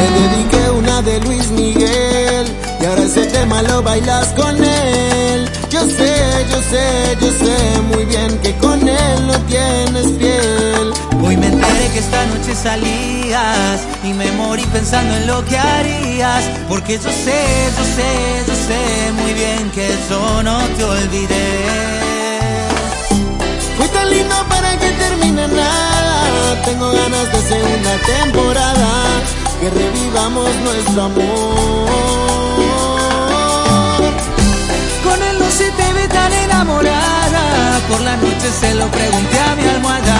Te dediqué una de Luis Miguel y ahora ese tema lo bailas con él. Yo sé, yo sé, yo sé muy bien que con él no tienes piel. Hoy me enteré que esta noche salías y me morí pensando en lo que harías. Porque yo sé, yo sé, yo sé muy bien que yo no te olvidé. Fue tan lindo para que termine nada. Tengo ganas de segunda temporada. Que revivamos nuestro amor. Con él no se te ve tan enamorada. Por la noche se lo pregunté a mi almohada.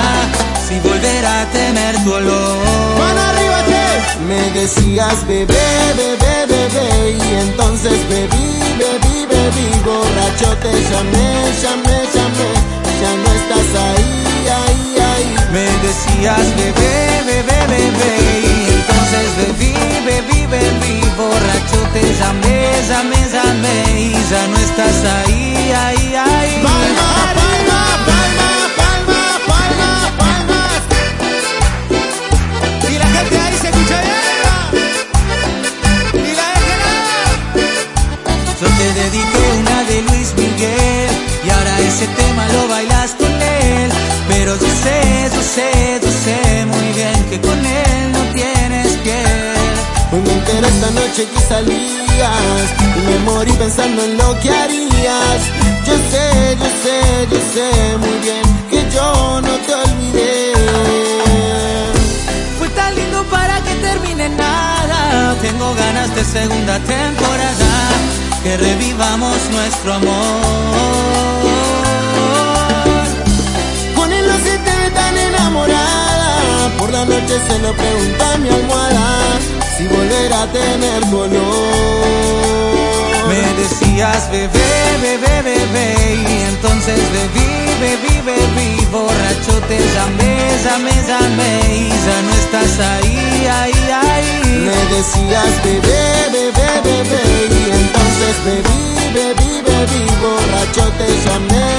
Si volverá a tener tu olor. Mano arriba que me decías bebé, bebé, bebé. Y entonces bebí, bebí, bebí. Borracho te llamé, llamé, llamé. Ya no estás ahí, ahí, ahí. Me decías bebé, bebé, bebé llamé, llamé Y ya no estás ahí, Enteré esta noche que salías me morí pensando en lo que harías. Yo sé, yo sé, yo sé muy bien que yo no te olvidé. Fue tan lindo para que termine nada. Tengo ganas de segunda temporada. Que revivamos nuestro amor. Con ve tan enamorada. Por la noche se lo pregunté a mi almohada si volverá a tener tu olor. Me decías bebé, bebé, bebé. Y entonces bebí, bebí, bebí. Borracho te llamé, llamé, llamé. Y ya no estás ahí, ahí, ahí. Me decías bebé, bebé, bebé y entonces bebí, bebí, bebí, borracho te llamé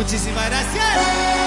Muchísimas gracias.